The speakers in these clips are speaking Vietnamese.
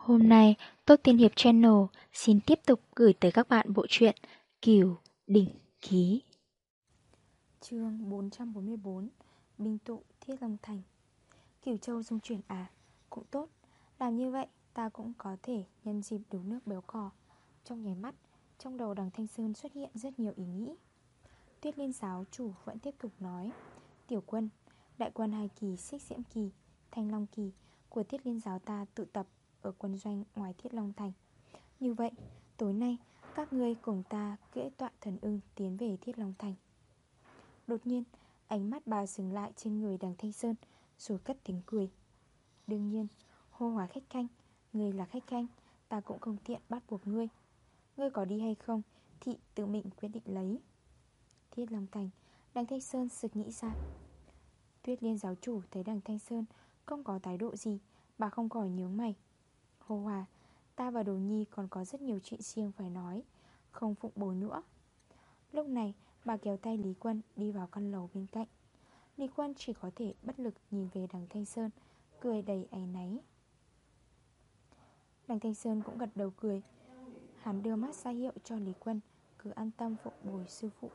Hôm nay, Tốt Tiên Hiệp Channel xin tiếp tục gửi tới các bạn bộ truyện Kiều Đỉnh Ký. chương 444 Binh tụ Thiết Long Thành Kiều Châu dung chuyển à, cũng tốt. Làm như vậy, ta cũng có thể nhân dịp đủ nước béo cò. Trong nháy mắt, trong đầu đằng Thanh Sơn xuất hiện rất nhiều ý nghĩ. Tuyết Liên giáo chủ vẫn tiếp tục nói Tiểu quân, đại quân hai kỳ xích diễm kỳ, thanh long kỳ của Thiết Liên giáo ta tụ tập ở quân doanh ngoài Thiết Long Thành. Như vậy, tối nay các ngươi cùng ta cưỡi tọa thần ưng tiến về Thiết Long Thành. Đột nhiên, ánh mắt bà dừng lại trên người đằng Thanh Sơn Rồi cất tiếng cười. Đương nhiên, hô hòa khách khanh Ngươi là khách khanh Ta cũng không tiện bắt buộc ngươi. Ngươi có đi hay không Thị tự mình quyết định lấy. Thiết Long Thành Đằng Thanh Sơn sực nghĩ ra. Tuyết liên giáo chủ thấy đằng Thanh Sơn Không có thái độ gì Bà không khỏi nhớ mày. Hô Hòa Ta và Đồ Nhi còn có rất nhiều chuyện riêng phải nói, Không phụng bồi nữa. Lúc này, bà kéo tay Lý Quân đi vào căn lầu bên cạnh. Lý Quân chỉ có thể bất lực nhìn về đằng Thanh Sơn, Cười đầy áy náy. Đằng Thanh Sơn cũng gật đầu cười. Hắn đưa mắt ra hiệu cho Lý Quân, Cứ an tâm phụng bồi sư phụ.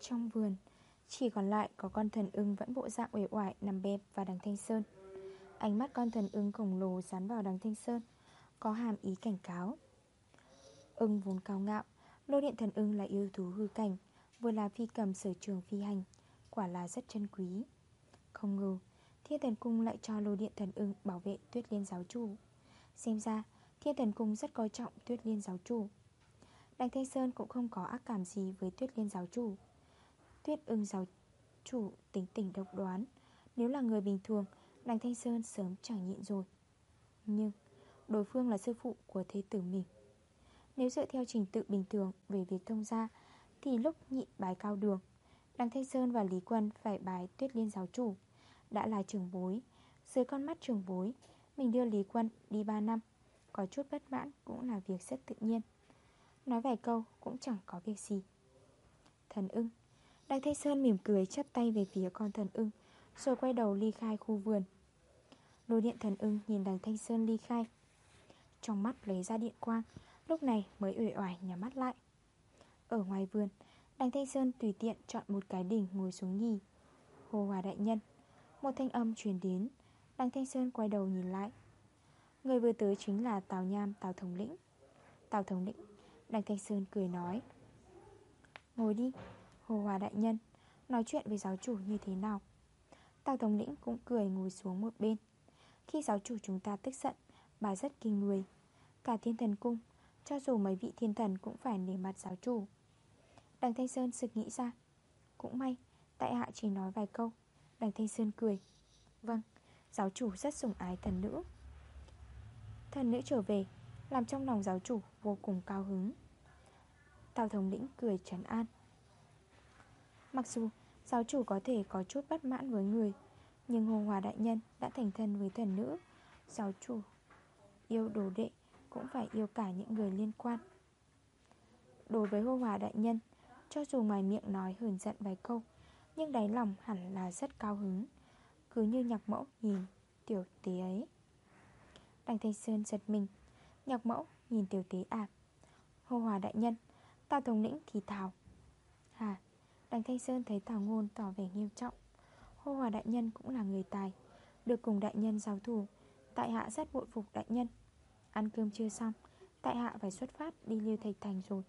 Trong vườn, Chỉ còn lại có con thần ưng vẫn bộ dạng uể oải nằm bẹp và đằng Thanh Sơn. Ánh mắt con thần ưng khổng lồ dán vào đằng Thanh Sơn, Có hàm ý cảnh cáo. Ưng vốn cao ngạo, Lô điện thần ưng là yêu thú hư cảnh, Vừa là phi cầm sở trường phi hành, Quả là rất chân quý. Không ngờ, Thiên thần cung lại cho lô điện thần ưng bảo vệ tuyết liên giáo chủ. Xem ra, Thiên thần cung rất coi trọng tuyết liên giáo chủ. Đằng Thanh Sơn cũng không có ác cảm gì với tuyết liên giáo chủ. Tuyết ưng giáo chủ tính tình độc đoán, Nếu là người bình thường Đằng Thanh Sơn sớm chẳng nhịn rồi. Nhưng, đối phương là sư phụ của thế tử mình. Nếu dựa theo trình tự bình thường về việc thông gia, Thì lúc nhịn bái cao đường Đằng Thanh Sơn và Lý Quân phải bái tuyết liên giáo chủ. Đã là trường bối, Dưới con mắt trường bối, Mình đưa Lý Quân đi 3 năm, Có chút bất mãn cũng là việc rất tự nhiên. Nói vài câu cũng chẳng có việc gì. Thần ưng Đằng Thanh Sơn mỉm cười chắp tay về phía con thần ưng. Rồi quay đầu ly khai khu vườn. Lôi điện thần ưng nhìn đằng Thanh Sơn ly khai. Trong mắt lấy ra điện quang, Lúc này mới ủy oải nhắm mắt lại. Ở ngoài vườn, Đằng Thanh Sơn tùy tiện chọn một cái đỉnh ngồi xuống nghỉ Hồ Hòa Đại Nhân, Một thanh âm truyền đến, Đằng Thanh Sơn quay đầu nhìn lại. Người vừa tới chính là Tào Nham, Tào Thống Lĩnh. Tào Thống Lĩnh, Đằng Thanh Sơn cười nói. Ngồi đi Hồ Hòa Đại Nhân, Nói chuyện với giáo chủ như thế nào? Tào Thống Lĩnh cũng cười ngồi xuống một bên. Khi giáo chủ chúng ta tức giận, Bà rất kinh người. Cả thiên thần cung, Cho dù mấy vị thiên thần cũng phải nể mặt giáo chủ. Đằng Thanh Sơn sực nghĩ ra. Cũng may, Tại hạ chỉ nói vài câu. Đằng Thanh Sơn cười. Vâng Giáo chủ rất sủng ái thần nữ. Thần nữ trở về, Làm trong lòng giáo chủ vô cùng cao hứng. Tào thống lĩnh cười trấn an. Mặc dù giáo chủ có thể có chút bất mãn với người, Nhưng Hồ Hòa Đại Nhân đã thành thân với thần nữ. Giáo chủ yêu đồ đệ cũng phải yêu cả những người liên quan. Đối với Hồ Hòa Đại Nhân, Cho dù ngoài miệng nói hờn giận vài câu, Nhưng đáy lòng hẳn là rất cao hứng. Cứ như nhạc mẫu nhìn tiểu tí ấy. Đành Thanh Sơn giật mình. Nhạc mẫu nhìn tiểu tế à Hồ Hòa Đại Nhân Tào Thống lĩnh thì thào Hà Đằng Thanh Sơn thấy Tào Ngôn tỏ vẻ nghiêm trọng. Hô Hòa Đại Nhân cũng là người tài, Được cùng Đại Nhân giáo thủ. Tại hạ rất bội phục Đại Nhân. Ăn cơm chưa xong, Tại hạ phải xuất phát đi Lưu Thạch Thành rồi.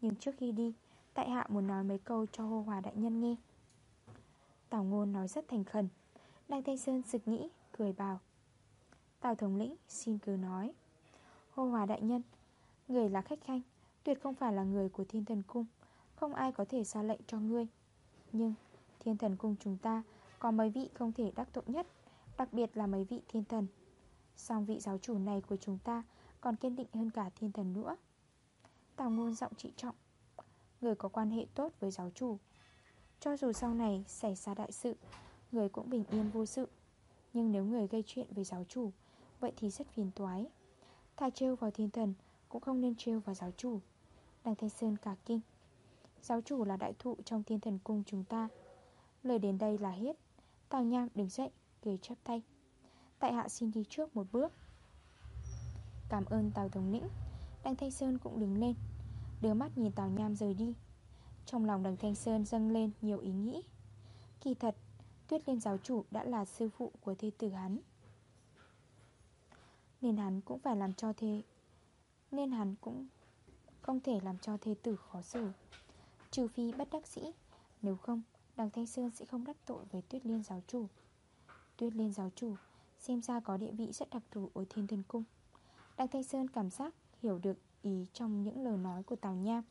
Nhưng trước khi đi, Tại hạ muốn nói mấy câu cho Hô Hòa Đại Nhân nghe. Tào Ngôn nói rất thành khẩn. Đăng Thanh Sơn sực nghĩ, Cười bảo. Tào Thống lĩnh, xin cứ nói. Hô Hòa Đại Nhân, Người là khách khanh, Tuyệt không phải là người của thiên thần cung. Không ai có thể ra lệnh cho ngươi. Nhưng thiên thần cung chúng ta Có mấy vị không thể đắc tội nhất, Đặc biệt là mấy vị thiên thần. Song vị giáo chủ này của chúng ta Còn kiên định hơn cả thiên thần nữa. Tào ngôn giọng trị trọng, Người có quan hệ tốt với giáo chủ. Cho dù sau này xảy ra đại sự, Người cũng bình yên vô sự. Nhưng nếu người gây chuyện với giáo chủ, Vậy thì rất phiền toái. Thà trêu vào thiên thần Cũng không nên trêu vào giáo chủ. Đằng Thanh Sơn cả kinh Giáo chủ là đại thụ trong thiên thần cung chúng ta. Lời đến đây là hết. Tào Nham đứng dậy cười chắp tay. Tại hạ xin đi trước một bước. Cảm ơn Tào Thống lĩnh. Đăng Thanh Sơn cũng đứng lên. Đưa mắt nhìn Tào Nham rời đi. Trong lòng đằng Thanh Sơn dâng lên nhiều ý nghĩ. Kỳ thật, Tuyết Liên giáo chủ đã là sư phụ của thê tử hắn. Nên hắn cũng phải làm cho thê Nên hắn cũng không thể làm cho thê tử khó xử. Trừ phi bất đắc sĩ Nếu không, Đằng Thanh Sơn sẽ không đắc tội với Tuyết Liên giáo chủ. Tuyết Liên giáo chủ, Xem ra có địa vị rất đặc thù ở thiên thần cung. Đằng Thanh Sơn cảm giác hiểu được ý trong những lời nói của Tào Nham.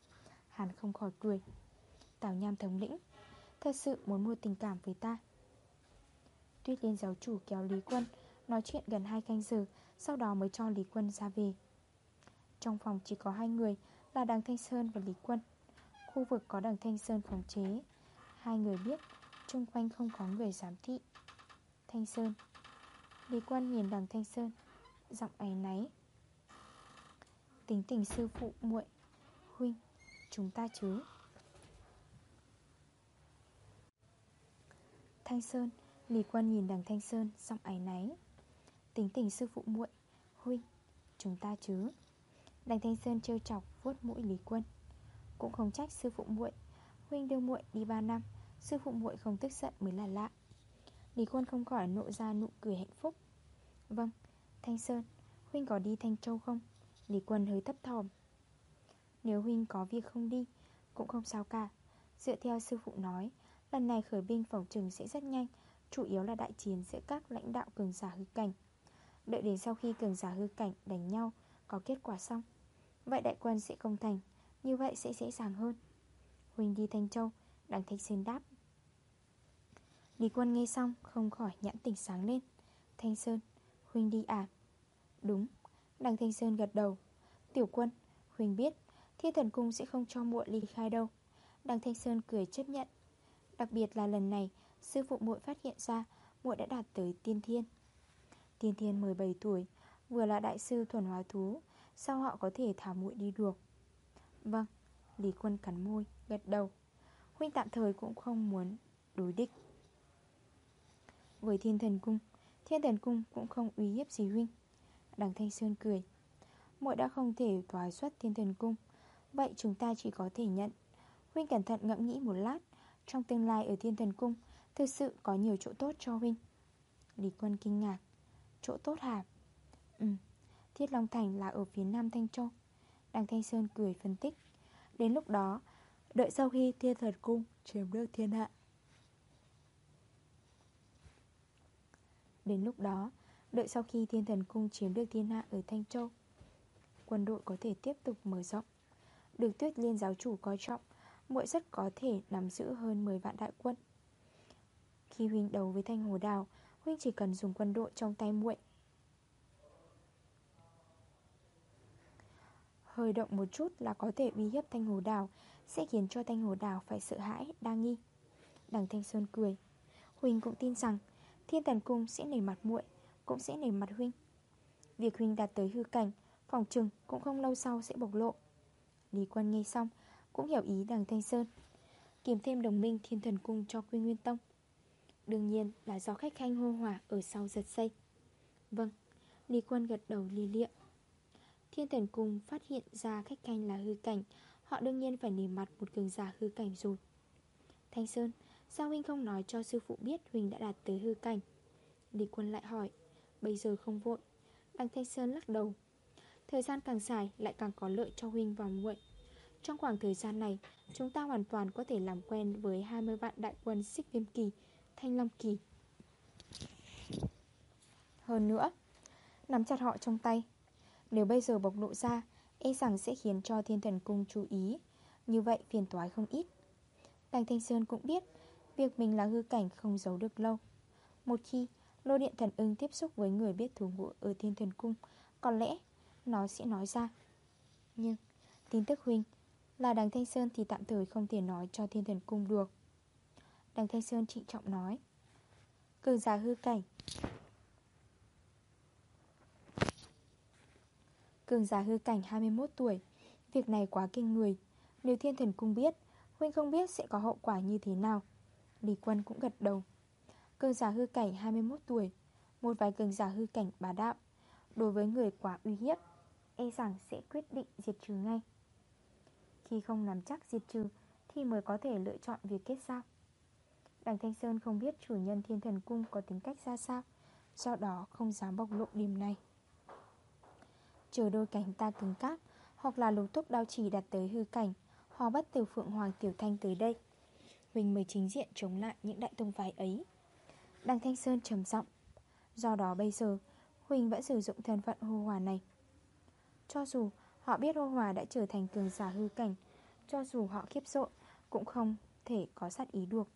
Hắn không khỏi cười. Tào Nham thống lĩnh, Thật sự muốn mua tình cảm với ta. Tuyết Liên giáo chủ kéo Lý Quân, Nói chuyện gần hai canh giờ, Sau đó mới cho Lý Quân ra về. Trong phòng chỉ có hai người Là Đằng Thanh Sơn và Lý Quân. Khu vực có Đằng Thanh Sơn khống chế. Hai người biết Trung quanh không có người giám thị. Thanh Sơn. Lý quan nhìn Đằng Thanh Sơn. Giọng ấy náy. Tính tình sư phụ muội. Huynh, Chúng ta chứ? Thanh Sơn. Lý quan nhìn đằng Thanh Sơn, Giọng ấy náy. Tính tình sư phụ muội. Huynh, Chúng ta chứ? Đằng Thanh Sơn trêu chọc vuốt mũi Lý Quân. Cũng không trách sư phụ muội. Huynh đưa muội đi 3 năm, Sư phụ muội không tức giận mới là lạ. Lý Quân không khỏi nộ ra nụ cười hạnh phúc. Vâng Thanh Sơn, Huynh có đi Thanh Châu không? Lý Quân hơi thấp thòm Nếu Huynh có việc không đi, Cũng không sao cả. Dựa theo sư phụ nói, Lần này khởi binh phòng trừng sẽ rất nhanh, Chủ yếu là đại chiến giữa các lãnh đạo cường giả hư cảnh. Đợi đến sau khi cường giả hư cảnh đánh nhau, Có kết quả xong, Vậy đại quân sẽ công thành. Như vậy sẽ dễ dàng hơn. Huỳnh đi Thanh Châu Đằng Thanh Sơn đáp. Lý quân nghe xong, không khỏi nhãn tỉnh sáng lên. Thanh Sơn, huỳnh đi à? Đúng Đằng Thanh Sơn gật đầu. Tiểu quân, huỳnh biết Thiên thần cung sẽ không cho muội ly khai đâu. Đằng Thanh Sơn cười chấp nhận. Đặc biệt là lần này, Sư phụ muội phát hiện ra muội đã đạt tới tiên thiên. Tiên thiên 17 tuổi, Vừa là đại sư thuần hóa thú, Sao họ có thể thả muội đi được? Vâng Lý quân cắn môi, gật đầu. Huynh tạm thời cũng không muốn đối địch. Với thiên thần cung Thiên thần cung cũng không uy hiếp gì Huynh. Đằng Thanh Sơn cười. Mội đã không thể thoái xuất thiên thần cung. Vậy chúng ta chỉ có thể nhận. Huynh cẩn thận ngẫm nghĩ một lát. Trong tương lai ở thiên thần cung Thực sự có nhiều chỗ tốt cho Huynh. Lý quân kinh ngạc. Chỗ tốt hả? Ừ Thiết Long Thành là ở phía nam Thanh Châu. Đằng Thanh Sơn cười phân tích. Đến lúc đó, Đợi sau khi thiên thần cung chiếm được thiên hạ. Đến lúc đó, Đợi sau khi thiên thần cung chiếm được thiên hạ ở Thanh Châu, Quân đội có thể tiếp tục mở rộng. Được tuyết liên giáo chủ coi trọng, muội rất có thể nắm giữ hơn 10 vạn đại quân. Khi Huynh đầu với Thanh Hồ Đào, Huynh chỉ cần dùng quân đội trong tay muội. Hơi động một chút là có thể uy hiếp Thanh Hồ Đào Sẽ khiến cho Thanh Hồ Đào phải sợ hãi, đa nghi. Đằng Thanh Sơn cười. Huynh cũng tin rằng Thiên Tần Cung sẽ nể mặt muội Cũng sẽ nể mặt Huynh Việc Huynh đạt tới hư cảnh Phòng trừng cũng không lâu sau sẽ bộc lộ. Lý Quân nghe xong Cũng hiểu ý đằng Thanh Sơn Kiếm thêm đồng minh Thiên Thần Cung cho Quy Nguyên Tông. Đương nhiên là do khách khanh hô hỏa Ở sau giật xây Vâng Lý Quân gật đầu lì liệm Thiên Tần Cung phát hiện ra khách canh là hư cảnh, Họ đương nhiên phải nề mặt một cường giả hư cảnh rồi. Thanh Sơn, Sao Huynh không nói cho sư phụ biết Huynh đã đạt tới hư cảnh? Lý Quân lại hỏi. Bây giờ không vội. Đăng Thanh Sơn lắc đầu. Thời gian càng dài, lại càng có lợi cho Huynh và muội. Trong khoảng thời gian này, Chúng ta hoàn toàn có thể làm quen Với 20 vạn đại quân xích viêm kỳ, Thanh Long kỳ. Hơn nữa, Nắm chặt họ trong tay nếu bây giờ bộc lộ ra E rằng sẽ khiến cho thiên thần cung chú ý. Như vậy phiền toái không ít. Đành Thanh Sơn cũng biết, Việc mình là hư cảnh không giấu được lâu. Một khi lô điện thần ưng tiếp xúc với người biết thủ ngụ ở thiên thần cung, Có lẽ nó sẽ nói ra. Nhưng, tin tức huynh là đằng Thanh Sơn thì tạm thời không thể nói cho thiên thần cung được. Đằng Thanh Sơn trịnh trọng nói, Cường giả hư cảnh Cường giả hư cảnh 21 tuổi. Việc này quá kinh người. Nếu thiên thần cung biết, Huynh không biết sẽ có hậu quả như thế nào. Lý quân cũng gật đầu. Cường giả hư cảnh 21 tuổi, Một vài cường giả hư cảnh bá đạo. Đối với người quá uy hiếp E rằng sẽ quyết định diệt trừ ngay. Khi không nắm chắc diệt trừ, Thì mới có thể lựa chọn việc kết giao. Đằng Thanh Sơn không biết chủ nhân thiên thần cung có tính cách ra sao, Do đó không dám bộc lộ điểm này. Chờ đôi cánh ta cứng cáp, Hoặc là lục thúc đao chỉ đặt tới hư cảnh Họ bắt từ Phượng Hoàng Tiểu Thanh tới đây. Huỳnh mới chính diện chống lại những đại tông phái ấy. Đăng Thanh Sơn trầm giọng. Do đó bây giờ, Huỳnh vẫn sử dụng thân phận hô hòa này. Cho dù họ biết hô hòa đã trở thành cường giả hư cảnh, Cho dù họ khiếp sợ, Cũng không thể có sát ý được.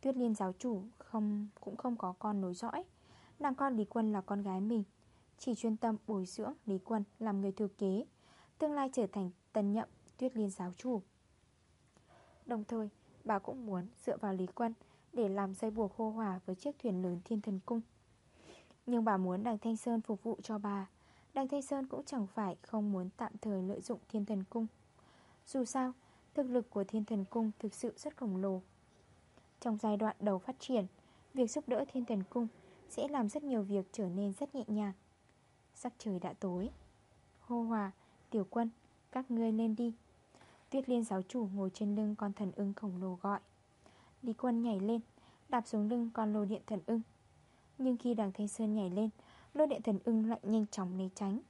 Tuyết liên giáo chủ không, cũng không có con nối dõi. Nàng con Lý Quân là con gái mình. Chỉ chuyên tâm bồi dưỡng Lý Quân làm người thừa kế Tương lai trở thành tân nhậm Tuyết liên giáo chủ. Đồng thời bà cũng muốn dựa vào Lý Quân Để làm dây buộc hô hòa với chiếc thuyền lớn thiên thần cung. Nhưng bà muốn đằng Thanh Sơn phục vụ cho bà. Đằng Thanh Sơn cũng chẳng phải không muốn tạm thời lợi dụng thiên thần cung. Dù sao, thực lực của thiên thần cung thực sự rất khổng lồ. Trong giai đoạn đầu phát triển Việc giúp đỡ thiên thần cung sẽ làm rất nhiều việc trở nên rất nhẹ nhàng. Sắc trời đã tối. Hô hòa, tiểu quân, các ngươi lên đi. Tuyết liên giáo chủ ngồi trên lưng con thần ưng khổng lồ gọi. Lý quân nhảy lên Đạp xuống lưng con lô điện thần ưng. Nhưng khi đằng Thanh Sơn nhảy lên Lô điện thần ưng lại nhanh chóng né tránh.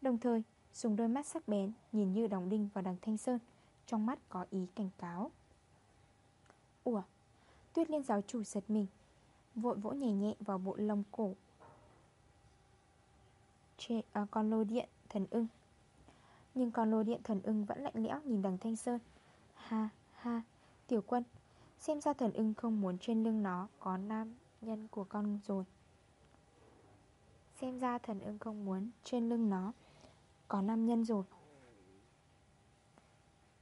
Đồng thời dùng đôi mắt sắc bén Nhìn như đóng đinh vào đằng Thanh Sơn Trong mắt có ý cảnh cáo. Ủa Tuyết liên giáo chủ giật mình Vội vỗ nhẹ nhẹ vào bộ lông cổ Chê, à, Con lô điện thần ưng. Nhưng con lô điện thần ưng vẫn lạnh lẽo nhìn đằng Thanh Sơn. Ha ha Tiểu quân Xem ra thần ưng không muốn trên lưng nó Có nam nhân của con rồi. Xem ra thần ưng không muốn Trên lưng nó Có nam nhân rồi.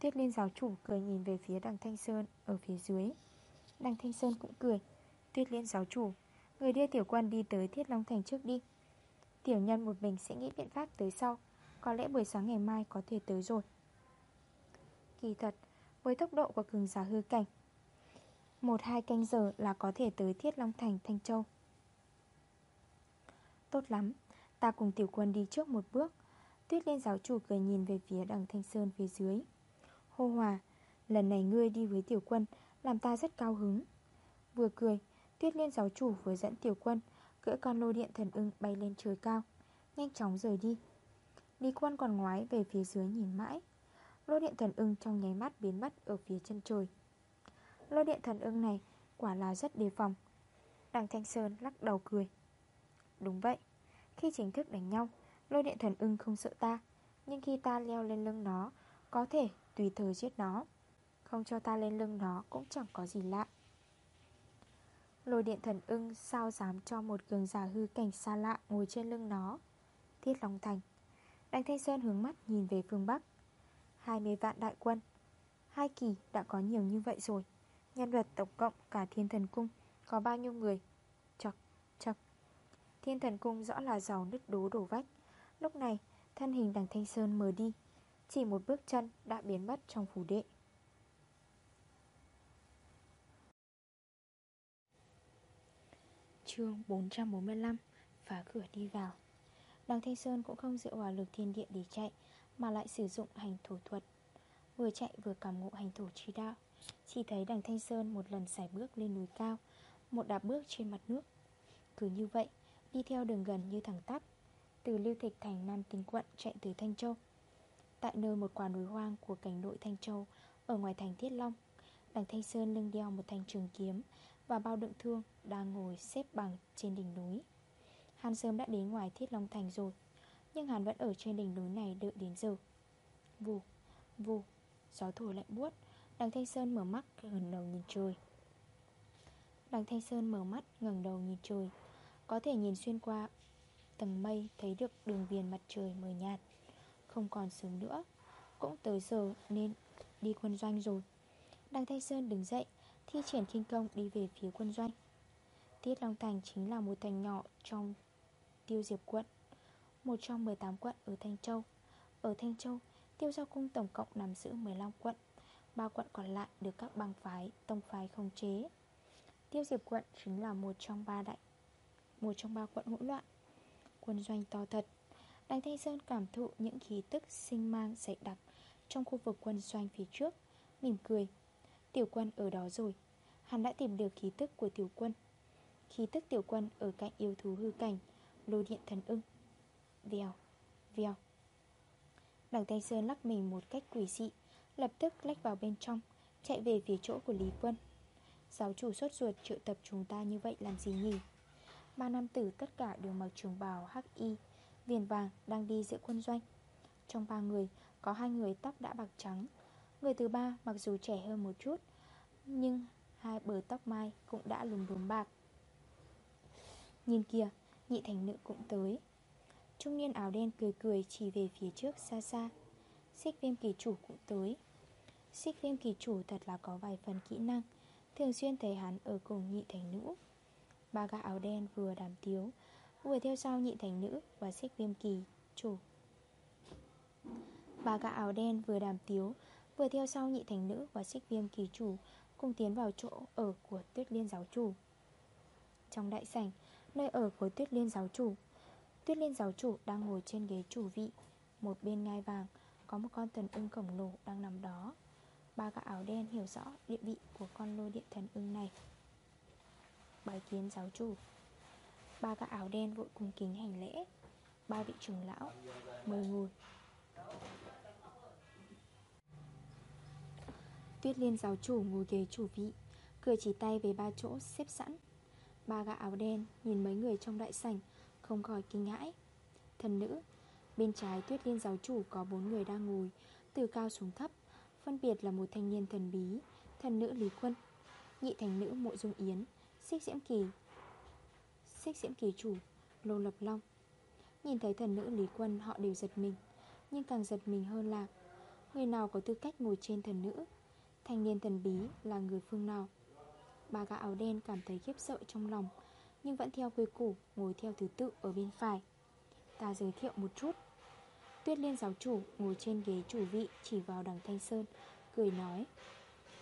Tuyết liên giáo chủ cười nhìn về phía đằng Thanh Sơn Ở phía dưới. Đằng Thanh Sơn cũng cười. Tuyết liên giáo chủ Người đưa tiểu quân đi tới Thiết Long Thành trước đi. Tiểu nhân một mình sẽ nghĩ biện pháp tới sau. Có lẽ buổi sáng ngày mai có thể tới rồi. Kỳ thật, Với tốc độ của cường giả hư cảnh, một hai canh giờ là có thể tới Thiết Long Thành, Thanh Châu. Tốt lắm, Ta cùng tiểu quân đi trước một bước. Tuyết liên giáo chủ cười nhìn về phía đằng Thanh Sơn phía dưới. Hô hòa, Lần này ngươi đi với tiểu quân, Làm ta rất cao hứng. Vừa cười, Tuyết liên giáo chủ vừa dẫn tiểu quân Cưỡi con lô điện thần ưng bay lên trời cao. Nhanh chóng rời đi. Lý quân còn ngoái về phía dưới nhìn mãi. Lô điện thần ưng trong nháy mắt biến mất ở phía chân trời. Lô điện thần ưng này quả là rất đề phòng. Đằng Thanh Sơn lắc đầu cười. Đúng vậy. Khi chính thức đánh nhau Lô điện thần ưng không sợ ta. Nhưng khi ta leo lên lưng nó, Có thể tùy thời giết nó. Không cho ta lên lưng nó cũng chẳng có gì lạ. Lôi điện thần ưng sao dám cho một cường giả hư cảnh xa lạ ngồi trên lưng nó? Thiết Long Thành. Đành Thanh Sơn hướng mắt nhìn về phương Bắc. 20 vạn đại quân. Hai kỳ đã có nhiều như vậy rồi. Nhân vật tổng cộng cả thiên thần cung Có bao nhiêu người? Chọc, chọc. Thiên thần cung rõ là giàu nứt đố đổ vách. Lúc này thân hình đằng Thanh Sơn mờ đi. Chỉ một bước chân đã biến mất trong phủ đệ. Chương 445 Phá cửa đi vào. Đằng Thanh Sơn cũng không dựa vào lực thiên địa để chạy, Mà lại sử dụng hành thủ thuật. Vừa chạy vừa cảm ngộ hành thủ trí đạo. Chỉ thấy đằng Thanh Sơn một lần xài bước lên núi cao, Một đạp bước trên mặt nước. Cứ như vậy, Đi theo đường gần như thẳng tắp, Từ Lưu Thịch thành, Nam Tinh Quận chạy tới Thanh Châu. Tại nơi một quả núi hoang của cảnh đội Thanh Châu, Ở ngoài thành Thiết Long, Đằng Thanh Sơn lưng đeo một thanh trường kiếm và bao đựng thương đang ngồi xếp bằng trên đỉnh núi. Hàn sớm đã đến ngoài Thiết Long Thành rồi Nhưng Hàn vẫn ở trên đỉnh núi này đợi đến giờ. Vù, vù, gió thổi lạnh buốt Đằng Thanh Sơn mở mắt gần đầu nhìn trời. Đằng Thanh Sơn mở mắt ngẩng đầu nhìn trời Có thể nhìn xuyên qua tầng mây Thấy được đường viền mặt trời mờ nhạt. Không còn sớm nữa Cũng tới giờ nên đi quân doanh rồi. Đằng Thanh Sơn đứng dậy Thi triển kinh công đi về phía quân doanh. Tiết Long Thành chính là một thành nhỏ trong Tiêu Diệp quận Một trong 18 quận ở Thanh Châu. Ở Thanh Châu, Tiêu Giao Cung tổng cộng nắm giữ 15 quận ba quận còn lại được các bang phái, tông phái không chế. Tiêu Diệp quận chính là một trong ba đại một trong ba quận hỗn loạn. Quân doanh to thật Đành Thanh Sơn cảm thụ những khí tức sinh mang dậy đặc Trong khu vực quân doanh phía trước Mỉm cười Tiểu quân ở đó rồi. Hắn đã tìm được khí tức của tiểu quân. Khí tức tiểu quân ở cạnh yêu thú hư cảnh Lô điện thần ưng. Vèo, vèo. Đằng Thanh Sơn lắc mình một cách quỷ dị Lập tức lách vào bên trong Chạy về phía chỗ của Lý Quân. Giáo chủ sốt ruột triệu tập chúng ta như vậy làm gì nhỉ? Ba nam tử tất cả đều mặc trường bào hắc y Viền vàng đang đi giữa quân doanh. Trong ba người có hai người tóc đã bạc trắng Người thứ ba mặc dù trẻ hơn một chút Nhưng hai bờ tóc mai cũng đã lùm đốm bạc. Nhìn kìa, nhị thành nữ cũng tới. Trung niên áo đen cười cười chỉ về phía trước xa xa. Xích viêm kỳ chủ cũng tới. Xích viêm kỳ chủ thật là có vài phần kỹ năng Thường xuyên thấy hắn ở cùng nhị thành nữ. Ba gã áo đen vừa đàm tiếu Vừa theo sau nhị thành nữ và xích viêm kỳ chủ. Ba gã áo đen vừa đàm tiếu Vừa theo sau nhị thành nữ và xích viêm kỳ chủ Cùng tiến vào chỗ ở của tuyết liên giáo chủ. Trong đại sảnh, Nơi ở của tuyết liên giáo chủ, Tuyết liên giáo chủ đang ngồi trên ghế chủ vị. Một bên ngai vàng, Có một con thần ưng khổng lồ đang nằm đó. Ba gã áo đen hiểu rõ địa vị của con lôi điện thần ưng này. Bài kiến giáo chủ. Ba gã áo đen vội cung kính hành lễ. Ba vị trưởng lão, Mời ngồi. Tuyết liên giáo chủ ngồi ghế chủ vị Cười chỉ tay về ba chỗ xếp sẵn. Ba gã áo đen nhìn mấy người trong đại sảnh, Không khỏi kinh hãi. Thần nữ, Bên trái tuyết liên giáo chủ có bốn người đang ngồi, Từ cao xuống thấp, Phân biệt là một thanh niên thần bí, Thần nữ Lý Quân, Nhị thành nữ Mộ Dung Yến, Xích Diễm Kỳ, Xích Diễm Kỳ chủ, Lô Lập Long. Nhìn thấy thần nữ Lý Quân, họ đều giật mình, Nhưng càng giật mình hơn là, Người nào có tư cách ngồi trên thần nữ? Thanh niên thần bí là người phương nào? Ba gã áo đen cảm thấy khiếp sợ trong lòng, Nhưng vẫn theo quy củ Ngồi theo thứ tự ở bên phải. Ta giới thiệu một chút. Tuyết liên giáo chủ ngồi trên ghế chủ vị Chỉ vào đằng Thanh Sơn, Cười nói,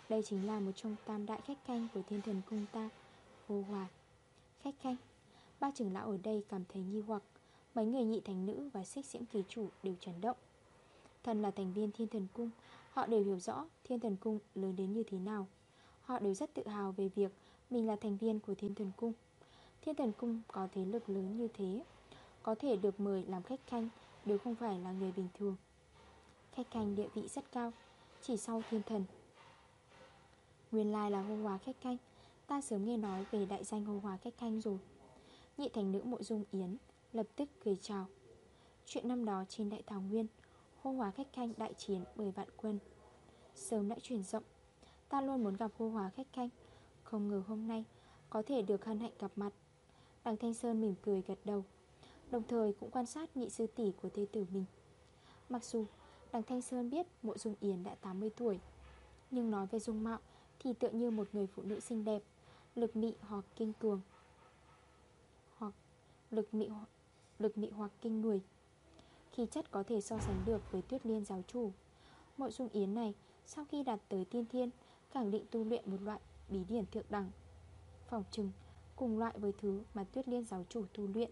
Đây chính là một trong tam đại khách canh của thiên thần cung ta, Hô hòa. Khách canh? Ba trưởng lão ở đây cảm thấy nghi hoặc, Mấy người nhị thành nữ và xích diễm kỳ chủ đều chấn động. Thần là thành viên thiên thần cung Họ đều hiểu rõ thiên thần cung lớn đến như thế nào. Họ đều rất tự hào về việc Mình là thành viên của thiên thần cung. Thiên thần cung có thế lực lớn như thế, Có thể được mời làm khách khanh Đều không phải là người bình thường. Khách khanh địa vị rất cao, Chỉ sau thiên thần. Nguyên lai là hô hóa khách khanh. Ta sớm nghe nói về đại danh hô hóa khách khanh rồi. Nhị thành nữ mộ dung yến Lập tức cười chào. Chuyện năm đó trên đại thảo nguyên Hô hóa khách khanh đại chiến 10 vạn quân. Sớm đã truyền rộng Ta luôn muốn gặp hô hóa khách khanh. Không ngờ hôm nay Có thể được hân hạnh gặp mặt. Đằng Thanh Sơn mỉm cười gật đầu Đồng thời cũng quan sát nhị sư tỷ của thê tử mình. Mặc dù đằng Thanh Sơn biết mộ dung yến đã 80 tuổi Nhưng nói về dung mạo Thì tựa như một người phụ nữ xinh đẹp Lực mị hoặc kinh cường. Hoặc lực mị, lực mị hoặc kinh người. Khí chất có thể so sánh được với tuyết liên giáo chủ. Mộ dung yến này, Sau khi đạt tới tiên thiên, Khẳng định tu luyện một loại bí điển thượng đẳng, Phòng trừng, Cùng loại với thứ mà tuyết liên giáo chủ tu luyện,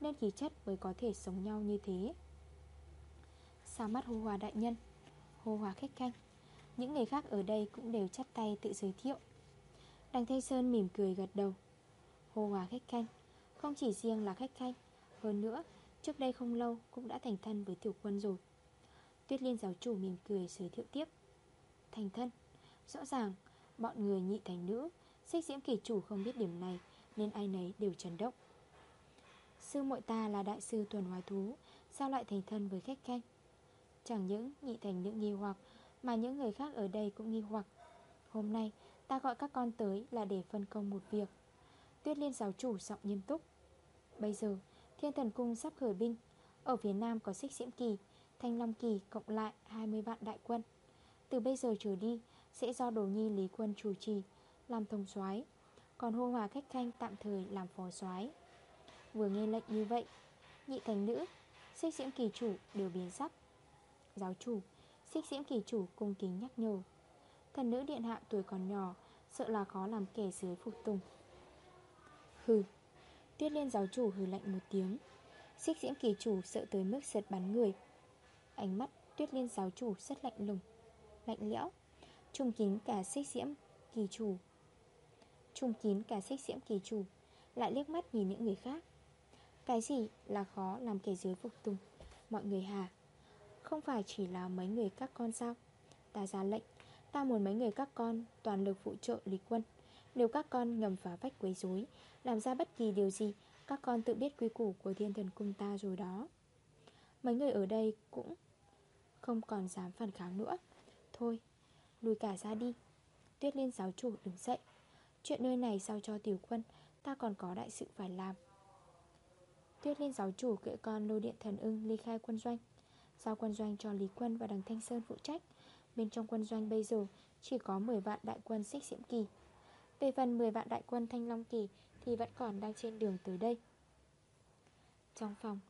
Nên khí chất mới có thể sống nhau như thế. Xa mắt hô hòa đại nhân, Hô hòa khách canh Những người khác ở đây cũng đều chắp tay tự giới thiệu. Đằng Thanh Sơn mỉm cười gật đầu, Hô hòa khách canh Không chỉ riêng là khách canh Hơn nữa Trước đây không lâu, cũng đã thành thân với tiểu quân rồi. Tuyết liên giáo chủ mỉm cười giới thiệu tiếp. Thành thân, Rõ ràng bọn người nhị thành nữ, Xích diễm kỳ chủ không biết điểm này, Nên ai nấy đều chấn động. Sư muội ta là đại sư tuần hoài thú, Sao lại thành thân với khách khanh? Chẳng những nhị thành nữ nghi hoặc, Mà những người khác ở đây cũng nghi hoặc. Hôm nay, ta gọi các con tới là để phân công một việc. Tuyết liên giáo chủ giọng nghiêm túc. Bây giờ thiên thần cung sắp khởi binh. Ở phía nam có xích diễm kỳ, Thanh Long Kỳ cộng lại 20 vạn đại quân. Từ bây giờ trở đi, Sẽ do đồ nhi Lý Quân chủ trì, Làm thông soái. Còn hô hòa khách khanh tạm thời làm phó soái. Vừa nghe lệnh như vậy, Nhị thành nữ Xích diễm kỳ chủ đều biến sắc. Giáo chủ Xích diễm kỳ chủ cung kính nhắc nhở. Thần nữ điện hạ tuổi còn nhỏ, Sợ là khó làm kẻ dưới phục tùng. Hừ Tuyết liên giáo chủ hừ lạnh một tiếng. Xích diễm kỳ chủ sợ tới mức giật bắn người. Ánh mắt tuyết liên giáo chủ rất lạnh lùng, Lạnh lẽo. Trung kín cả xích diễm kỳ chủ. Trung kín cả xích diễm kỳ chủ, Lại liếc mắt nhìn những người khác. Cái gì là khó làm kẻ dưới phục tùng? Mọi người hà, Không phải chỉ là mấy người các con sao? Ta ra lệnh, Ta muốn mấy người các con toàn lực phụ trợ Lý Quân. Nếu các con ngầm phá vách quấy rối Làm ra bất kỳ điều gì Các con tự biết quy củ của thiên thần cung ta rồi đó. Mấy người ở đây cũng không còn dám phản kháng nữa. Thôi, lùi cả ra đi. Tuyết liên giáo chủ đứng dậy. Chuyện nơi này sao cho tiểu quân Ta còn có đại sự phải làm. Tuyết liên giáo chủ kệ con lôi điện thần ưng ly khai quân doanh. Giao quân doanh cho Lý Quân và đằng Thanh Sơn phụ trách. Bên trong quân doanh bây giờ Chỉ có 10 vạn đại quân xích diễm kỳ. Về phần 10 vạn đại quân Thanh Long kỳ Thì vẫn còn đang trên đường tới đây. Trong phòng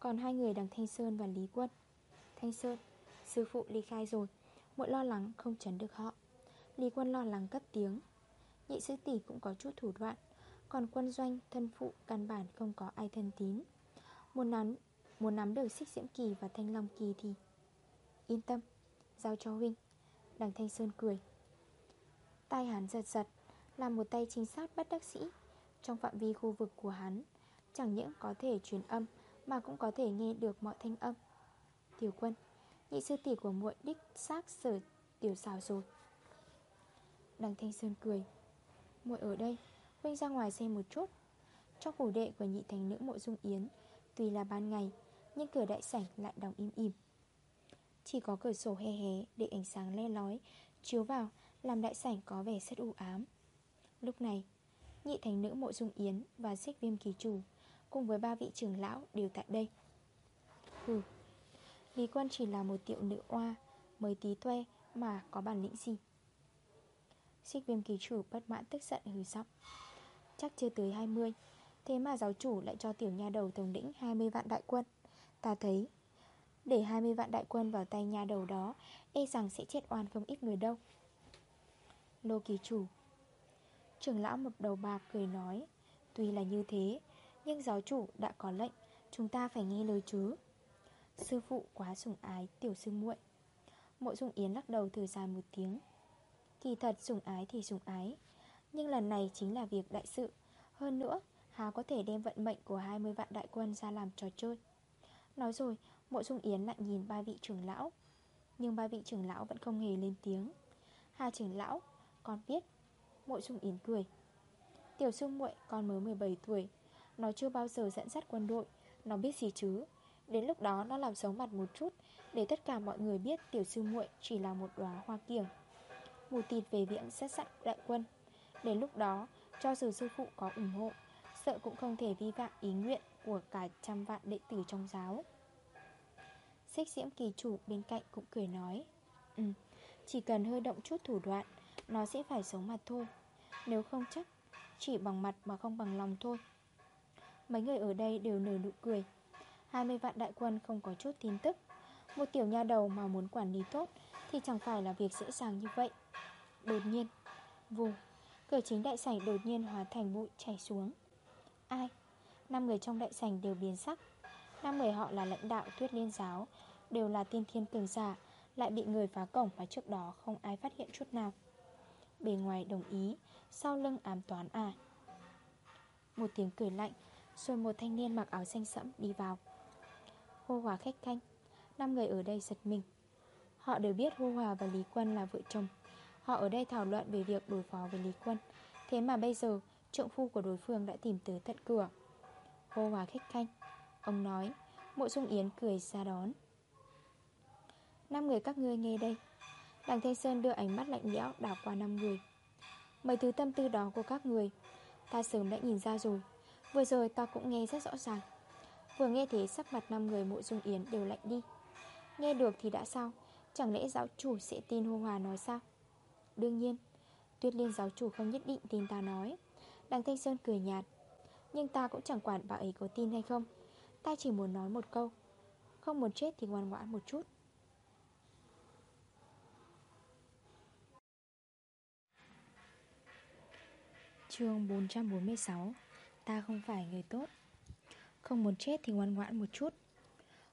Còn hai người đằng Thanh Sơn và Lý Quân. Thanh Sơn Sư phụ ly khai rồi Muội lo lắng không chấn được họ. Lý Quân lo lắng cất tiếng. Nhị sư tỷ cũng có chút thủ đoạn Còn quân doanh thân phụ căn bản không có ai thân tín. Muốn nắm, muốn nắm được xích diễm kỳ và thanh long kỳ thì Yên tâm Giao cho huynh. Đằng Thanh Sơn cười. Tay hắn giật giật. Là một tay trinh sát bất đắc sĩ Trong phạm vi khu vực của hắn. Chẳng những có thể truyền âm, Mà cũng có thể nghe được mọi thanh âm. Tiểu quân, Nhị sư tỷ của muội đích xác sở tiểu xào rồi. Đằng Thanh Sơn cười. Muội ở đây Huynh ra ngoài xem một chút. Trong phủ đệ của nhị thành nữ mộ dung yến, Tuy là ban ngày, Nhưng cửa đại sảnh lại đóng im im. Chỉ có cửa sổ hé hé Để ánh sáng le lói Chiếu vào, làm đại sảnh có vẻ rất u ám. Lúc này, Nhị thành nữ mộ dung yến và xích viêm kỳ chủ Cùng với ba vị trưởng lão đều tại đây. Hừ Lý quân chỉ là một tiệu nữ oa Mới tí tuê mà có bản lĩnh gì? Xích viêm kỳ chủ bất mãn tức giận hừ sóc Chắc chưa tới 20 Thế mà giáo chủ lại cho tiểu nha đầu thống lĩnh 20 vạn đại quân. Ta thấy, Để 20 vạn đại quân vào tay nha đầu đó E rằng sẽ chết oan không ít người đâu. Lô kỳ chủ Trưởng lão một đầu bạc cười nói, Tuy là như thế, Nhưng giáo chủ đã có lệnh, Chúng ta phải nghe lời chứ. Sư phụ quá sủng ái, tiểu sư muội. Mộ dung yến lắc đầu thử dài một tiếng. Kỳ thật sủng ái thì sủng ái, Nhưng lần này chính là việc đại sự. Hơn nữa Hà có thể đem vận mệnh của 20 vạn đại quân ra làm trò chơi. Nói rồi, Mộ dung yến lại nhìn ba vị trưởng lão, Nhưng ba vị trưởng lão vẫn không hề lên tiếng. Hà trưởng lão, Con biết Mộ dung yến cười. Tiểu sư muội, con mới 17 tuổi. Nó chưa bao giờ dẫn dắt quân đội. Nó biết gì chứ? Đến lúc đó nó làm xấu mặt một chút. Để tất cả mọi người biết tiểu sư muội chỉ là một đóa hoa kiểng. Mù tịt về viện xét sẵn đại quân. Đến lúc đó, Cho dù sư phụ có ủng hộ, Sợ cũng không thể vi phạm ý nguyện Của cả trăm vạn đệ tử trong giáo. Xích diễm kỳ chủ bên cạnh cũng cười nói Ừ Chỉ cần hơi động chút thủ đoạn nó sẽ phải sống mặt thôi. Nếu không chắc, Chỉ bằng mặt mà không bằng lòng thôi. Mấy người ở đây đều nở nụ cười. 20 vạn đại quân không có chút tin tức. Một tiểu nha đầu mà muốn quản lý tốt Thì chẳng phải là việc dễ dàng như vậy. Đột nhiên, Vù, Cửa chính đại sảnh đột nhiên hóa thành bụi chảy xuống. Ai? Năm người trong đại sảnh đều biến sắc. Năm người họ là lãnh đạo tuyết liên giáo, Đều là tiên thiên cường giả, Lại bị người phá cổng mà trước đó không ai phát hiện chút nào. Bề ngoài đồng ý, Sau lưng ám toán à. Một tiếng cười lạnh, Rồi một thanh niên mặc áo xanh sẫm đi vào. Hô Hòa khách canh Năm người ở đây giật mình. Họ đều biết Hô Hòa và Lý Quân là vợ chồng. Họ ở đây thảo luận về việc đối phó với Lý Quân. Thế mà bây giờ, Trượng phu của đối phương đã tìm tới tận cửa. Hô Hòa khách canh Ông nói, Mộ Dung Yến cười ra đón. Năm người các ngươi nghe đây. Đằng Thanh Sơn đưa ánh mắt lạnh lẽo đảo qua năm người. Mấy thứ tâm tư đó của các người, Ta sớm đã nhìn ra rồi. Vừa rồi ta cũng nghe rất rõ ràng. Vừa nghe thế sắc mặt năm người mộ dung yến đều lạnh đi. Nghe được thì đã sao? Chẳng lẽ giáo chủ sẽ tin hô hòa nói sao? Đương nhiên, Tuyết liên giáo chủ không nhất định tin ta nói. Đằng Thanh Sơn cười nhạt. Nhưng ta cũng chẳng quản bà ấy có tin hay không. Ta chỉ muốn nói một câu. Không muốn chết thì ngoan ngoãn một chút. Chương 446 ta không phải người tốt. Không muốn chết thì ngoan ngoãn một chút.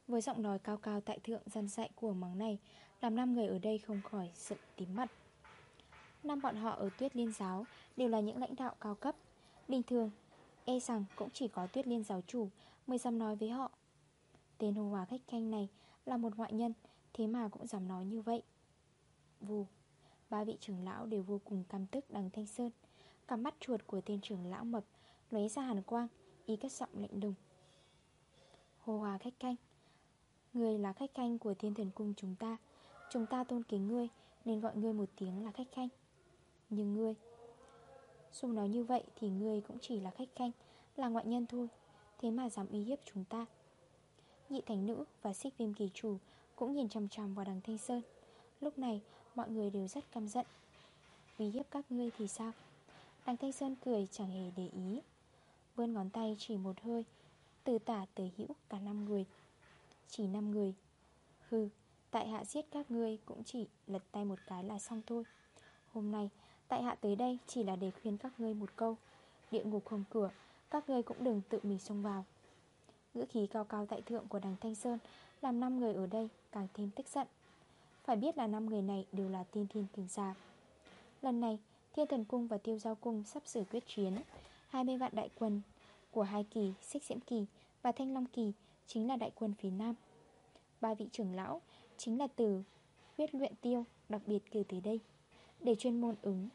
Với giọng nói cao cao tại thượng dân dạy của mắng này, Làm năm người ở đây không khỏi giận tím mặt. Năm bọn họ ở tuyết liên giáo Đều là những lãnh đạo cao cấp. Bình thường E rằng cũng chỉ có tuyết liên giáo chủ Mới dám nói với họ. Tên hồ hòa khách canh này là một ngoại nhân, Thế mà cũng dám nói như vậy. Vù, Ba vị trưởng lão đều vô cùng căm tức đằng Thanh Sơn. Cả mắt chuột của tên trưởng lão mập lóe ra hàn quang, Y cất giọng lạnh đùng Hồ hòa khách canh Người là khách canh của thiên thần cung chúng ta. Chúng ta tôn kính ngươi, Nên gọi ngươi một tiếng là khách canh. Nhưng ngươi Dù nói như vậy thì ngươi cũng chỉ là khách canh, Là ngoại nhân thôi. Thế mà dám uy hiếp chúng ta. Nhị thánh nữ và xích viêm kỳ chủ Cũng nhìn chằm chằm vào đằng Thanh Sơn. Lúc này, mọi người đều rất căm giận. Uy hiếp các ngươi thì sao? Đằng Thanh Sơn cười chẳng hề để ý. Vươn ngón tay chỉ một hơi Từ tả tới hữu cả 5 người. Chỉ 5 người. Hừ, tại hạ giết các ngươi Cũng chỉ lật tay một cái là xong thôi. Hôm nay Tại hạ tới đây chỉ là để khuyên các ngươi một câu. Địa ngục không cửa Các ngươi cũng đừng tự mình xông vào. Ngữ khí cao cao tại thượng của đằng Thanh Sơn Làm 5 người ở đây càng thêm tức giận. Phải biết là 5 người này đều là tiên thiên kinh giả. Lần này Thiên Thần Cung và Tiêu Giao Cung sắp sửa quyết chiến. 20 vạn đại quân của hai kỳ, xích diễm kỳ và thanh long kỳ chính là đại quân phía Nam. Ba vị trưởng lão chính là từ huyết luyện tiêu đặc biệt cử tới đây. Để chuyên môn ứng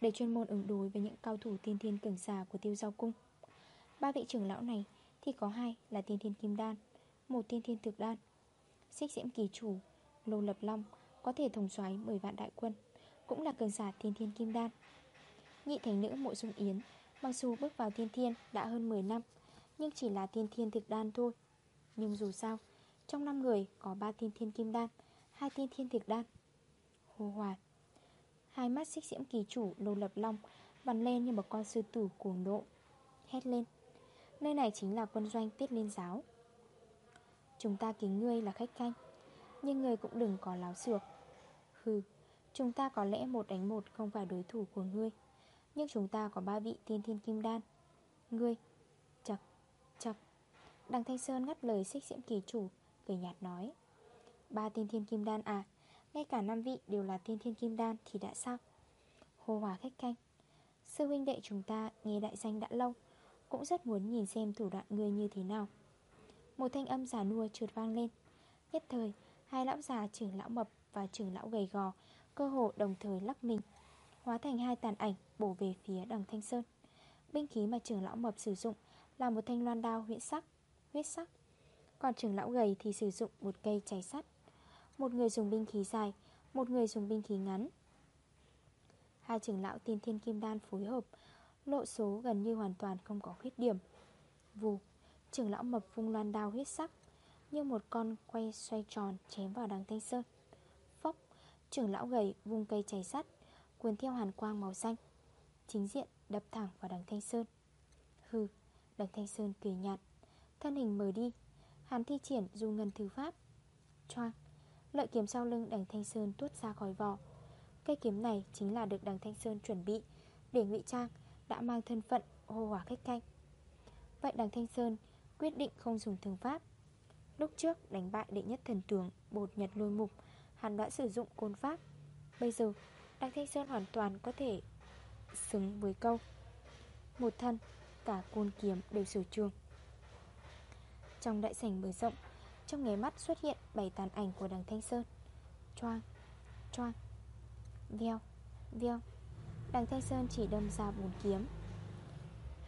Để chuyên môn ứng đối với những cao thủ tiên thiên cường giả của Tiêu Giao Cung. Ba vị trưởng lão này thì có hai là tiên thiên kim đan Một tiên thiên thực đan. Xích diễm kỳ chủ Lô Lập Long có thể thống xoáy 10 vạn đại quân. Cũng là cường giả thiên thiên kim đan. Nhị thành nữ mộ dung yến, Mặc dù bước vào thiên thiên đã hơn 10 năm, Nhưng chỉ là thiên thiên thực đan thôi. Nhưng dù sao, Trong 5 người có 3 thiên thiên kim đan, hai thiên thiên thực đan. Hồ hòa Hai mắt xích diễm kỳ chủ lô lập long Bắn lên như một con sư tử cuồng độ Hét lên. Nơi này chính là quân doanh tiết liên giáo. Chúng ta kính ngươi là khách canh Nhưng ngươi cũng đừng có láo xược Hừ. Chúng ta có lẽ một đánh một không phải đối thủ của ngươi, Nhưng chúng ta có ba vị tiên thiên kim đan. Ngươi chập chập Đằng Thanh Sơn ngắt lời xích diễm kỳ chủ, Cười nhạt nói, Ba tiên thiên kim đan à Ngay cả năm vị đều là tiên thiên kim đan Thì đã sao? Hô hòa khách canh, Sư huynh đệ chúng ta nghe đại danh đã lâu, cũng rất muốn nhìn xem thủ đoạn ngươi như thế nào. Một thanh âm giả nua trượt vang lên, Nhất thời, Hai lão già trưởng lão mập và trưởng lão gầy gò Cơ hồ đồng thời lắc mình, Hóa thành hai tàn ảnh bổ về phía đằng Thanh Sơn. Binh khí mà trưởng lão mập sử dụng Là một thanh loan đao huyết sắc Huyết sắc. Còn trưởng lão gầy thì sử dụng một cây cháy sắt. Một người dùng binh khí dài, Một người dùng binh khí ngắn. Hai trưởng lão tiên thiên kim đan phối hợp, Lộ số gần như hoàn toàn không có khuyết điểm. Vù, Trưởng lão mập vung loan đao huyết sắc Như một con quay xoay tròn chém vào đằng Thanh Sơn. Trưởng lão gầy vung cây cháy sắt, Cuốn theo hàn quang màu xanh. Chính diện, đập thẳng vào đằng Thanh Sơn. Hừ, Đằng Thanh Sơn cười nhạt. Thân hình mờ đi Hàn thi triển du ngân thư pháp. Choang, Lợi kiếm sau lưng đằng Thanh Sơn tuốt ra khỏi vỏ. Cây kiếm này chính là được đằng Thanh Sơn chuẩn bị Để ngụy trang, đã mang thân phận hô hỏa khách canh. Vậy đằng Thanh Sơn quyết định không dùng thương pháp. Lúc trước đánh bại đệ nhất thần tướng, Bột nhật lôi mục Hắn đã sử dụng côn pháp. Bây giờ, Đặng Thanh Sơn hoàn toàn có thể Xứng với câu Một thân, Cả côn kiếm đều sử trường. Trong đại sảnh mở rộng, Trong nghề mắt xuất hiện bảy tàn ảnh của đằng Thanh Sơn. Choang Choang, Veo Veo. Đằng Thanh Sơn chỉ đâm ra bốn kiếm.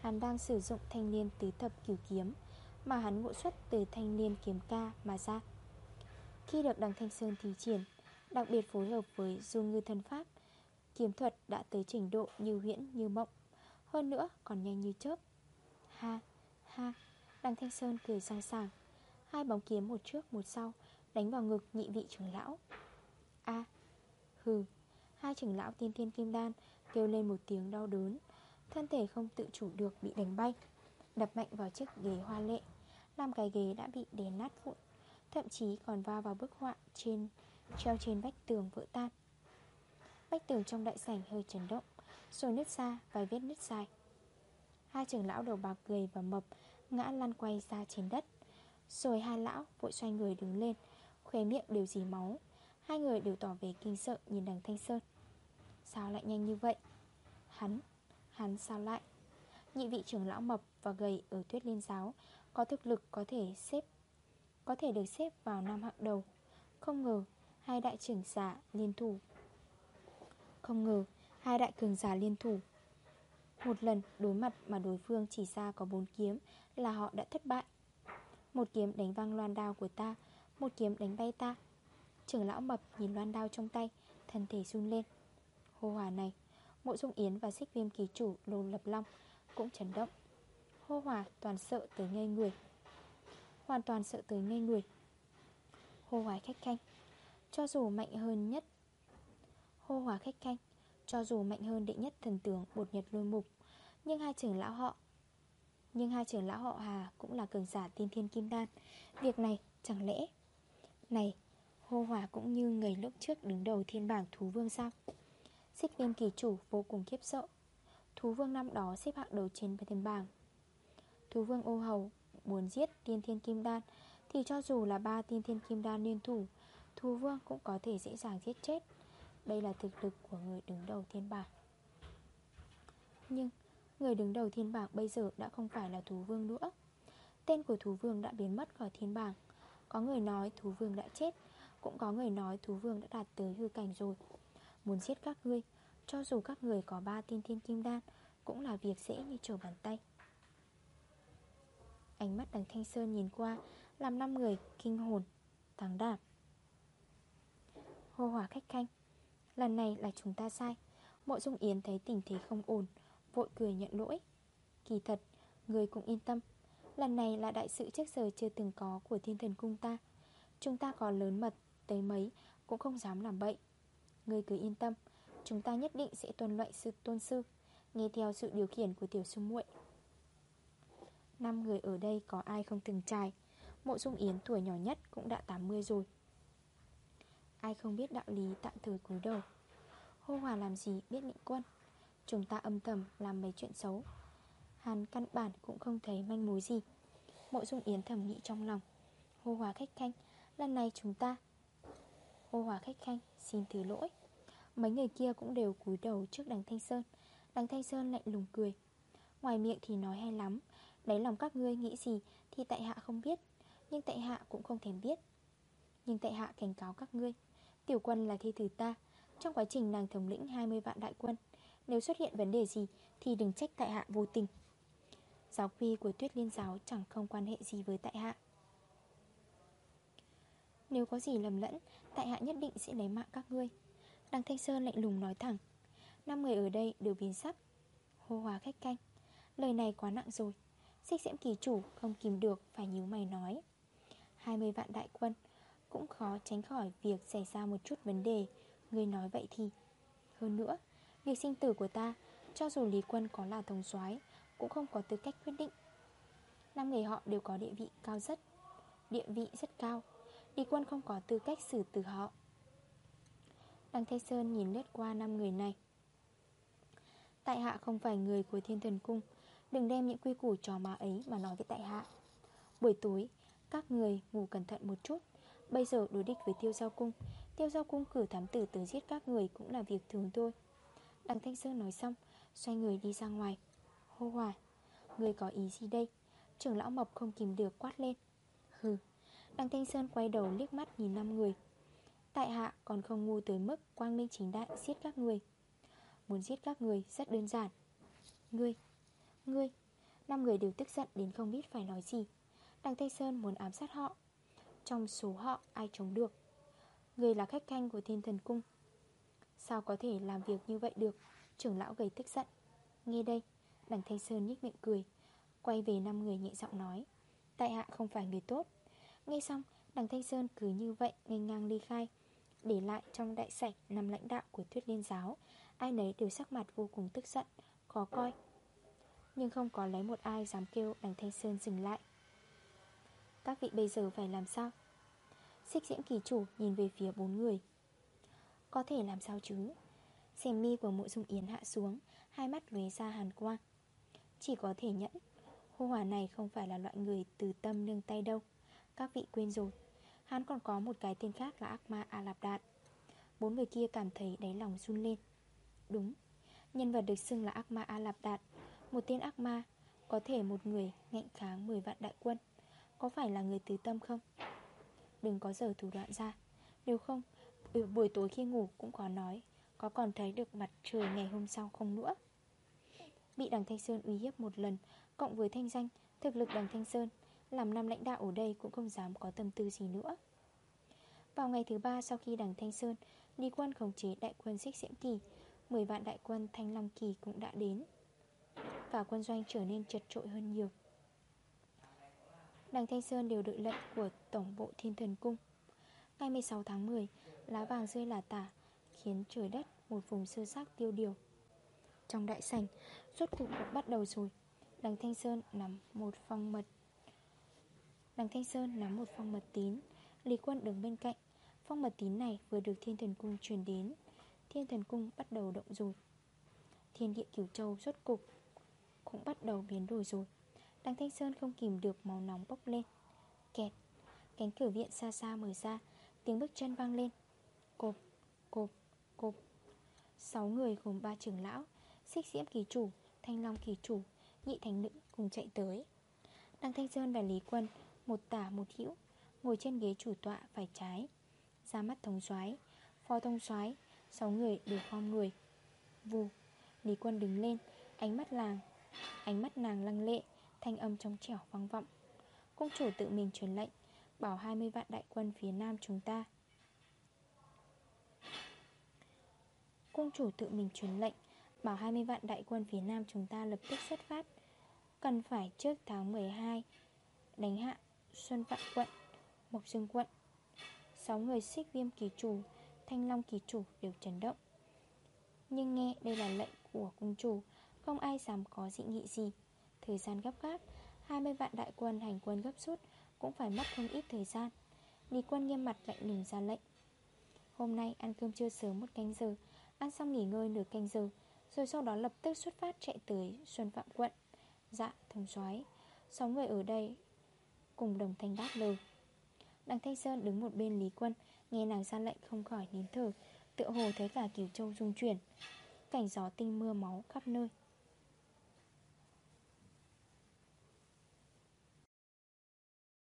Hắn đang sử dụng thanh niên tứ thập cửu kiếm Mà hắn ngộ xuất từ thanh niên kiếm ca mà ra. Khi được đằng Thanh Sơn thí triển Đặc biệt phối hợp với du ngư thân pháp Kiếm thuật đã tới trình độ như huyễn như mộng. Hơn nữa còn nhanh như chớp. Ha, ha Đằng Thanh Sơn cười sang sảng. Hai bóng kiếm một trước một sau Đánh vào ngực nhị vị trưởng lão. A Hừ. Hai trưởng lão tiên thiên kim đan Kêu lên một tiếng đau đớn. Thân thể không tự chủ được bị đánh bay Đập mạnh vào chiếc ghế hoa lệ. Làm cái ghế đã bị đè nát vụn. Thậm chí còn va vào bức họa trên Treo trên vách tường vỡ tan. Vách tường trong đại sảnh hơi chấn động Rồi nứt ra vài vết nứt dài. Hai trưởng lão đầu bạc gầy và mập Ngã lăn quay ra trên đất Rồi hai lão vội xoay người đứng lên Khóe miệng đều dì máu. Hai người đều tỏ vẻ kinh sợ nhìn đằng Thanh Sơn. Sao lại nhanh như vậy? Hắn, hắn sao lại? Nhị vị trưởng lão mập và gầy ở tuyết liên giáo Có thực lực có thể xếp có thể được xếp vào năm hạng đầu. Không ngờ, Hai đại trưởng giả liên thủ. Không ngờ, Hai đại cường giả liên thủ. Một lần đối mặt mà đối phương chỉ ra có bốn kiếm Là họ đã thất bại. Một kiếm đánh văng loan đao của ta, Một kiếm đánh bay ta. Trưởng lão mập nhìn loan đao trong tay, Thân thể run lên. Hô hòa này, Mộ Dung Yến và xích viêm ký chủ Lô Lập Long cũng chấn động. Hô hòa toàn sợ tới ngây người. Hoàn toàn sợ tới ngây người. Hô hoài khách khanh, Cho dù mạnh hơn nhất, Hô hòa khách khanh, Cho dù mạnh hơn đệ nhất thần tướng Bột nhật lôi mục, Nhưng hai trưởng lão họ, Nhưng hai trưởng lão họ Hà Cũng là cường giả tiên thiên kim đan. Việc này chẳng lẽ, Này, Hô hòa cũng như người lúc trước đứng đầu thiên bảng thú vương sao? Xích viêm kỳ chủ vô cùng khiếp sợ. Thú vương năm đó xếp hạng đầu trên thiên bảng. Thú vương ô hầu Muốn giết tiên thiên kim đan, Thì cho dù là ba tiên thiên kim đan liên thủ Thú vương cũng có thể dễ dàng giết chết. Đây là thực lực của người đứng đầu thiên bảng. Nhưng Người đứng đầu thiên bảng bây giờ đã không phải là thú vương nữa. Tên của thú vương đã biến mất khỏi thiên bảng. Có người nói thú vương đã chết, Cũng có người nói thú vương đã đạt tới hư cảnh rồi. Muốn giết các ngươi, Cho dù các người có ba tiên thiên kim đan, Cũng là việc dễ như trở bàn tay. Ánh mắt đằng Thanh Sơn nhìn qua Làm năm người kinh hồn Thắng đạp. Hô hỏa khách khanh Lần này là chúng ta sai. Mộ Dung Yến thấy tình thế không ổn Vội cười nhận lỗi. Kỳ thật, người cũng yên tâm Lần này là đại sự trước giờ chưa từng có Của thiên thần cung ta. Chúng ta có lớn mật tới mấy Cũng không dám làm bậy. Người cứ yên tâm Chúng ta nhất định sẽ tuân loại sự tôn sư Nghe theo sự điều khiển của tiểu sư muội. Năm người ở đây có ai không từng trải. Mộ Dung Yến tuổi nhỏ nhất cũng đã 80 rồi. Ai không biết đạo lý tạm thời cúi đầu. Hô hòa làm gì biết định quân? Chúng ta âm thầm làm mấy chuyện xấu. Hàn căn bản cũng không thấy manh mối gì. Mộ Dung Yến thầm nghĩ trong lòng. Hô hòa khách khanh, Lần này chúng ta Hô hòa khách khanh, xin thứ lỗi. Mấy người kia cũng đều cúi đầu trước đằng Thanh Sơn. Đằng Thanh Sơn lạnh lùng cười. Ngoài miệng thì nói hay lắm. Đấy lòng các ngươi nghĩ gì Thì tại hạ không biết, Nhưng tại hạ cũng không thèm biết. Nhưng tại hạ cảnh cáo các ngươi, Tiểu quân là thi tử ta, Trong quá trình nàng thống lĩnh 20 vạn đại quân, Nếu xuất hiện vấn đề gì Thì đừng trách tại hạ vô tình. Giáo quy của tuyết liên giáo chẳng không quan hệ gì với tại hạ. Nếu có gì lầm lẫn, Tại hạ nhất định sẽ lấy mạng các ngươi. Đằng Thanh Sơn lạnh lùng nói thẳng, Năm người ở đây đều biến sắc, Hô hòa khách canh, Lời này quá nặng rồi. Xích diễm kỳ chủ, không kìm được, Phải nhíu mày nói. 20 vạn đại quân, Cũng khó tránh khỏi việc xảy ra một chút vấn đề. Người nói vậy thì, Hơn nữa, Việc sinh tử của ta, Cho dù Lý Quân có là thống soái, Cũng không có tư cách quyết định. Năm người họ đều có địa vị cao rất, Địa vị rất cao. Lý Quân không có tư cách xử tử họ. Đăng Thanh Sơn nhìn lướt qua năm người này. Tại hạ không phải người của thiên thần cung Đừng đem những quy củ trò má ấy mà nói với tại hạ. Buổi tối, Các người ngủ cẩn thận một chút. Bây giờ đối địch với tiêu giao cung. Tiêu giao cung cử thám tử tới giết các người Cũng là việc thường thôi. Đằng Thanh Sơn nói xong, Xoay người đi ra ngoài. Hô hòa Người có ý gì đây? Trưởng lão mộc không kìm được quát lên. Hừ, Đằng Thanh Sơn quay đầu liếc mắt nhìn năm người. Tại hạ còn không ngu tới mức Quang minh chính đại giết các người. Muốn giết các người rất đơn giản. Ngươi Ngươi. Năm người đều tức giận đến không biết phải nói gì. Đằng Tây Sơn muốn ám sát họ. Trong số họ, ai chống được? Người là khách canh của thiên thần cung. Sao có thể làm việc như vậy được? Trưởng lão gầy tức giận. Nghe đây, Đằng Thanh Sơn nhích miệng cười, Quay về năm người nhẹ giọng nói, Tại hạ không phải người tốt. Nghe xong, đằng Thanh Sơn cứ như vậy ngang ngang ly khai, Để lại trong đại sảnh năm lãnh đạo của thuyết liên giáo. Ai nấy đều sắc mặt vô cùng tức giận, Khó coi. Nhưng không có lấy một ai dám kêu đằng Thanh Sơn dừng lại. Các vị bây giờ phải làm sao? Xích diễm kỳ chủ nhìn về phía bốn người. Có thể làm sao chứ? Xem mi của mộ dung yến hạ xuống, Hai mắt lóe ra hàn quang. Chỉ có thể nhẫn. Hô hòa này không phải là loại người từ tâm nương tay đâu. Các vị quên rồi, Hắn còn có một cái tên khác là ác ma A Lạp Đạn. Bốn người kia cảm thấy đáy lòng run lên. Đúng, Nhân vật được xưng là ác ma A Lạp Đạn một tên ác ma, Có thể một người ngạnh kháng 10 vạn đại quân. Có phải là người tứ tâm không? Đừng có giờ thủ đoạn ra. Nếu không, Buổi tối khi ngủ cũng có nói. Có còn thấy được mặt trời ngày hôm sau không nữa? Bị đằng Thanh Sơn uy hiếp một lần, Cộng với thanh danh, Thực lực đằng Thanh Sơn, Làm năm lãnh đạo ở đây cũng không dám có tâm tư gì nữa. Vào ngày thứ ba sau khi đằng Thanh Sơn đi quân khống chế đại quân xích diễm kỳ 10 vạn đại quân Thanh Long Kỳ cũng đã đến và quân doanh trở nên chật trội hơn nhiều. Đằng Thanh Sơn đều đợi lệnh của Tổng bộ Thiên Thần Cung. Ngày 16 tháng 10 Lá vàng rơi là tả, Khiến trời đất một vùng sơ xác tiêu điều. Trong đại sảnh Suốt cuộc cũng bắt đầu rồi. Đằng Thanh Sơn nắm một phong mật, Đằng Thanh Sơn nắm một phong mật tín. Lý quân đứng bên cạnh. Phong mật tín này vừa được Thiên Thần Cung truyền đến. Thiên Thần Cung bắt đầu động rồi. Thiên địa cửu châu rốt cục cũng bắt đầu biến đổi rồi. Đằng Thanh Sơn không kìm được màu nóng bốc lên. Kẹt. Cánh cửa viện xa xa mở ra Tiếng bước chân vang lên. Cộp, cộp, cộp. Sáu người gồm ba trưởng lão Xích diễm kỳ chủ, thanh long kỳ chủ Nhị thành nữ cùng chạy tới. Đăng Thanh Sơn và Lý Quân Một tả một hữu Ngồi trên ghế chủ tọa phải trái. Ra mắt thống soái Phó thông soái Sáu người đều khom người. Vù Lý Quân đứng lên Ánh mắt làng Ánh mắt nàng lăng lệ, Thanh âm trong trẻo vang vọng. Cung chủ tự mình truyền lệnh, Bảo 20 vạn đại quân phía nam chúng ta. Cung chủ tự mình truyền lệnh, Bảo 20 vạn đại quân phía nam chúng ta lập tức xuất phát. Cần phải trước tháng 12 Đánh hạ Xuân Vạn quận, Mộc Dương quận. 6 người xích viêm kỳ chủ, Thanh Long kỳ chủ đều chấn động. Nhưng nghe đây là lệnh của cung chủ không ai dám có dị nghị gì. Thời gian gấp gáp 20 vạn đại quân hành quân gấp rút Cũng phải mất không ít thời gian. Lý quân nghiêm mặt lạnh lùng ra lệnh. Hôm nay ăn cơm trưa sớm một canh giờ, Ăn xong nghỉ ngơi nửa canh giờ, Rồi sau đó lập tức xuất phát chạy tới Xuân Phạm quận. Dạ thông soái, Sáu người ở đây Cùng đồng thanh đáp lời. Đằng Thanh Sơn đứng một bên Lý Quân, Nghe nàng ra lệnh không khỏi nín thở, Tựa hồ thấy cả kiểu Châu rung chuyển. Cảnh gió tinh mưa máu khắp nơi.